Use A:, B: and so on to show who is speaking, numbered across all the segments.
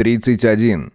A: 31.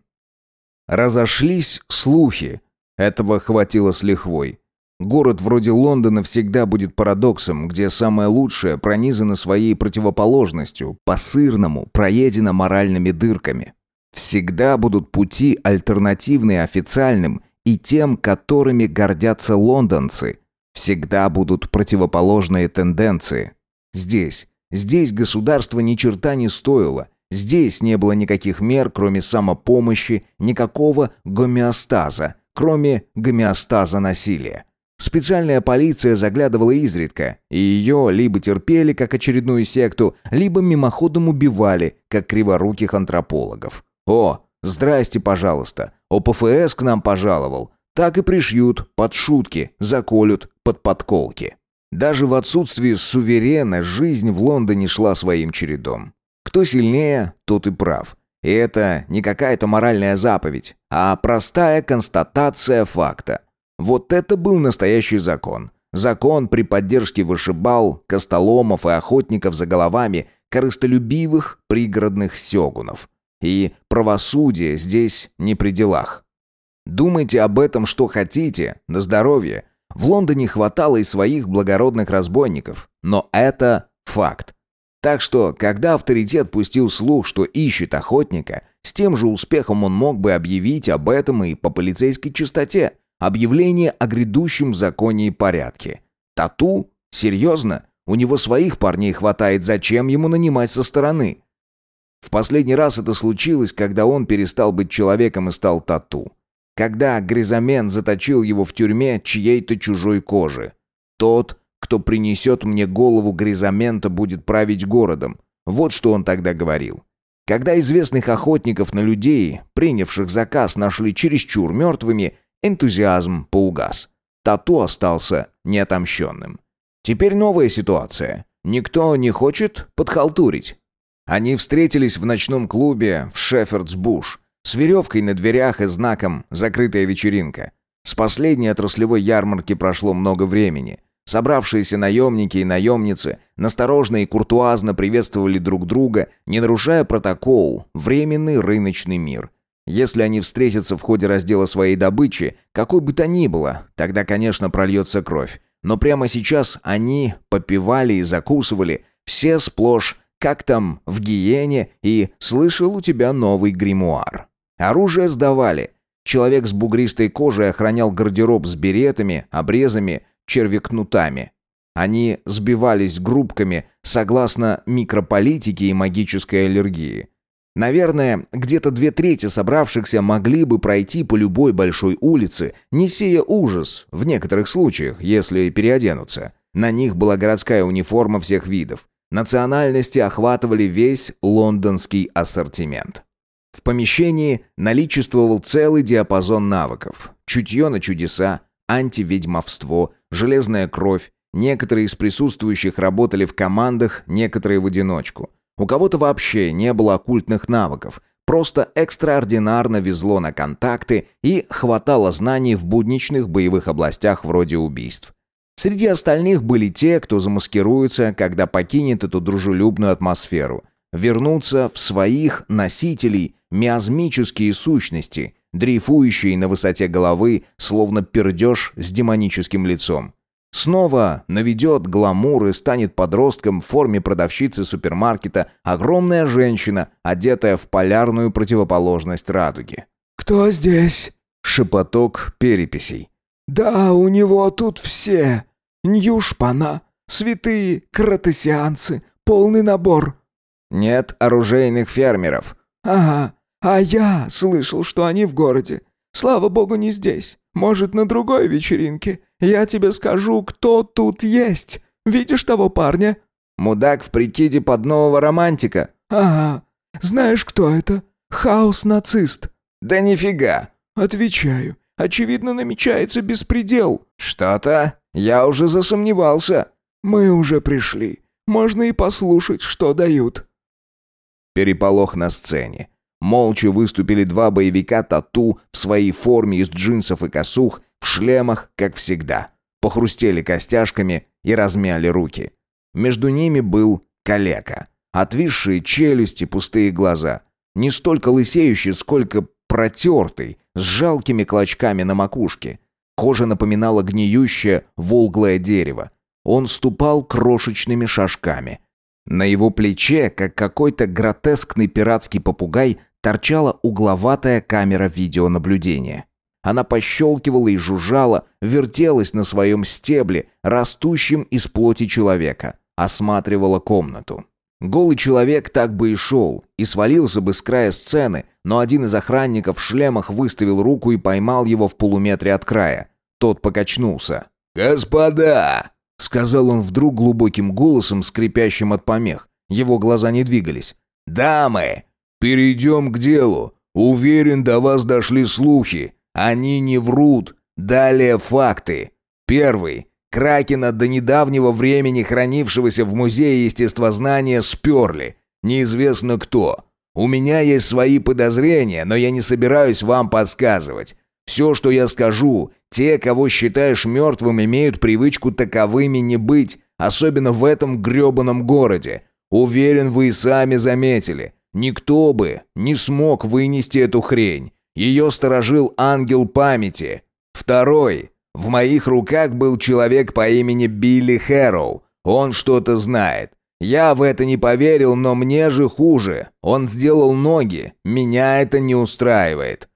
A: Разошлись слухи. Этого хватило с лихвой. Город вроде Лондона всегда будет парадоксом, где самое лучшее пронизано своей противоположностью, по-сырному, проедено моральными дырками. Всегда будут пути альтернативные официальным и тем, которыми гордятся лондонцы. Всегда будут противоположные тенденции. Здесь, здесь государство ни черта не стоило. Здесь не было никаких мер, кроме самопомощи, никакого гомеостаза, кроме гомеостаза насилия. Специальная полиция заглядывала изредка, и ее либо терпели, как очередную секту, либо мимоходом убивали, как криворуких антропологов. «О, здрасте, пожалуйста, ОПФС к нам пожаловал». Так и пришьют, под шутки, заколют, под подколки. Даже в отсутствии суверена жизнь в Лондоне шла своим чередом. Кто сильнее, тот и прав. И это не какая-то моральная заповедь, а простая констатация факта. Вот это был настоящий закон. Закон при поддержке вышибал, костоломов и охотников за головами корыстолюбивых пригородных сёгунов. И правосудие здесь не при делах. Думайте об этом, что хотите, на здоровье. В Лондоне хватало и своих благородных разбойников, но это факт. Так что, когда авторитет пустил слух, что ищет охотника, с тем же успехом он мог бы объявить об этом и по полицейской частоте – Объявление о грядущем законе и порядке. Тату? Серьезно? У него своих парней хватает, зачем ему нанимать со стороны? В последний раз это случилось, когда он перестал быть человеком и стал тату. Когда Гризамен заточил его в тюрьме чьей-то чужой кожи. Тот, кто принесет мне голову Гризамента, будет править городом. Вот что он тогда говорил. Когда известных охотников на людей, принявших заказ, нашли чересчур мертвыми, Энтузиазм поугас. Тату остался неотомщенным. Теперь новая ситуация. Никто не хочет подхалтурить. Они встретились в ночном клубе в Шеффордс-Буш с веревкой на дверях и знаком «Закрытая вечеринка». С последней отраслевой ярмарки прошло много времени. Собравшиеся наемники и наемницы насторожно и куртуазно приветствовали друг друга, не нарушая протокол, временный рыночный мир. Если они встретятся в ходе раздела своей добычи, какой бы то ни было, тогда, конечно, прольется кровь. Но прямо сейчас они попивали и закусывали, все сплошь, как там в гиене, и «слышал у тебя новый гримуар». Оружие сдавали. Человек с бугристой кожей охранял гардероб с беретами, обрезами, червякнутами. Они сбивались группками согласно микрополитике и магической аллергии. Наверное, где-то две трети собравшихся могли бы пройти по любой большой улице, не сея ужас, в некоторых случаях, если переоденутся. На них была городская униформа всех видов. Национальности охватывали весь лондонский ассортимент. В помещении наличествовал целый диапазон навыков. Чутье на чудеса, антиведьмовство, железная кровь. Некоторые из присутствующих работали в командах, некоторые в одиночку. У кого-то вообще не было оккультных навыков, просто экстраординарно везло на контакты и хватало знаний в будничных боевых областях вроде убийств. Среди остальных были те, кто замаскируется, когда покинет эту дружелюбную атмосферу. Вернуться в своих носителей миазмические сущности, дрейфующие на высоте головы, словно пердеж с демоническим лицом. Снова наведет гламур и станет подростком в форме продавщицы супермаркета огромная женщина, одетая в полярную противоположность радуги.
B: «Кто здесь?»
A: — шепоток переписей.
B: «Да, у него тут все. Ньюшпана, святые, кратесианцы, полный набор».
A: «Нет оружейных фермеров».
B: «Ага, а я слышал, что они в городе. Слава богу, не здесь. Может, на другой вечеринке. Я тебе скажу, кто тут есть. Видишь того парня?»
A: «Мудак в прикиде под нового романтика».
B: «Ага. Знаешь, кто это? Хаос-нацист».
A: «Да нифига».
B: «Отвечаю. Очевидно, намечается беспредел».
A: «Что-то? Я уже засомневался».
B: «Мы уже пришли. Можно и послушать, что дают».
A: Переполох на сцене. Молча выступили два боевика тату в своей форме из джинсов и косух, в шлемах, как всегда. Похрустели костяшками и размяли руки. Между ними был калека. Отвисшие челюсти, пустые глаза. Не столько лысеющий, сколько протертый, с жалкими клочками на макушке. Кожа напоминала гниющее, волглое дерево. Он ступал крошечными шажками. На его плече, как какой-то гротескный пиратский попугай, торчала угловатая камера видеонаблюдения. Она пощелкивала и жужжала, вертелась на своем стебле, растущем из плоти человека, осматривала комнату. Голый человек так бы и шел, и свалился бы с края сцены, но один из охранников в шлемах выставил руку и поймал его в полуметре от края. Тот покачнулся. «Господа!» — сказал он вдруг глубоким голосом, скрипящим от помех. Его глаза не двигались. «Дамы, перейдем к делу. Уверен, до вас дошли слухи. Они не врут. Далее факты. Первый. Кракена до недавнего времени хранившегося в Музее естествознания сперли. Неизвестно кто. У меня есть свои подозрения, но я не собираюсь вам подсказывать. Все, что я скажу, те, кого считаешь мертвым, имеют привычку таковыми не быть, особенно в этом гребаном городе. Уверен, вы и сами заметили. Никто бы не смог вынести эту хрень. Ее сторожил ангел памяти. Второй. В моих руках был человек по имени Билли Хэроу. Он что-то знает. Я в это не поверил, но мне же хуже. Он сделал ноги. Меня это не устраивает.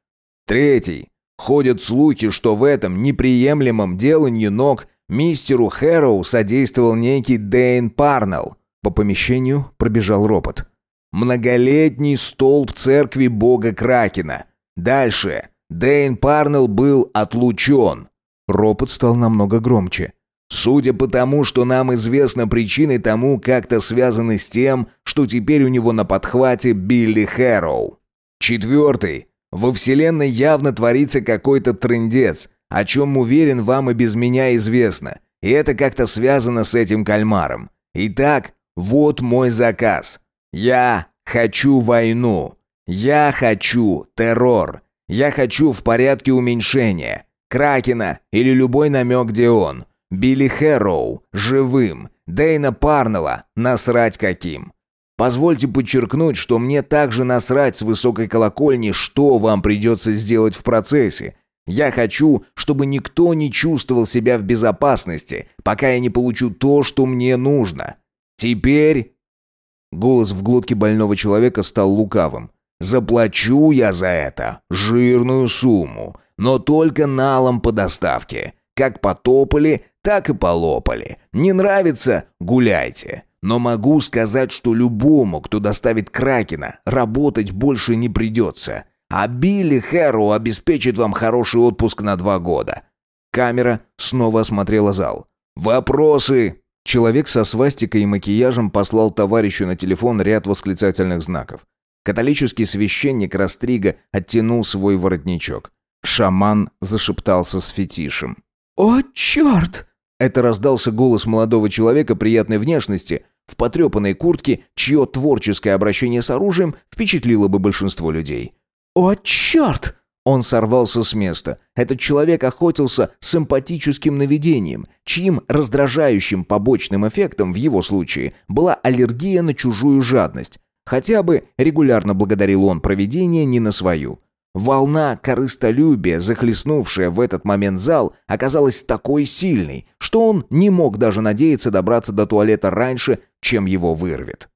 A: Третий. Ходят слухи, что в этом неприемлемом делании ног мистеру Хэроу содействовал некий Дэйн Парнелл. По помещению пробежал ропот. Многолетний столб церкви бога Кракена. Дальше. Дэйн Парнелл был отлучен. Ропот стал намного громче. Судя по тому, что нам известно, причины тому как-то связаны с тем, что теперь у него на подхвате Билли Хэроу. Четвертый. Во Вселенной явно творится какой-то трындец, о чем, уверен, вам и без меня известно. И это как-то связано с этим кальмаром. Итак, вот мой заказ. Я хочу войну. Я хочу террор. Я хочу в порядке уменьшения. Кракена или любой намек, где он. Билли Хэроу, живым. Дэйна Парнелла, насрать каким. Позвольте подчеркнуть, что мне также насрать с высокой колокольни, что вам придется сделать в процессе. Я хочу, чтобы никто не чувствовал себя в безопасности, пока я не получу то, что мне нужно. Теперь...» Голос в глотке больного человека стал лукавым. «Заплачу я за это жирную сумму, но только налом по доставке. Как потопали, так и полопали. Не нравится – гуляйте. Но могу сказать, что любому, кто доставит Кракена, работать больше не придется. А Билли Хэрроу обеспечит вам хороший отпуск на два года». Камера снова осмотрела зал. «Вопросы?» Человек со свастикой и макияжем послал товарищу на телефон ряд восклицательных знаков. Католический священник Растрига оттянул свой воротничок. Шаман зашептался с фетишем.
B: «О, черт!»
A: Это раздался голос молодого человека приятной внешности, в потрепанной куртке, чье творческое обращение с оружием впечатлило бы большинство людей.
B: «О, черт!»
A: Он сорвался с места. Этот человек охотился с симпатическим наведением, чьим раздражающим побочным эффектом в его случае была аллергия на чужую жадность. Хотя бы регулярно благодарил он проведение не на свою. Волна корыстолюбия, захлестнувшая в этот момент зал, оказалась такой сильной, что он не мог даже надеяться добраться до туалета раньше, чем его вырвет.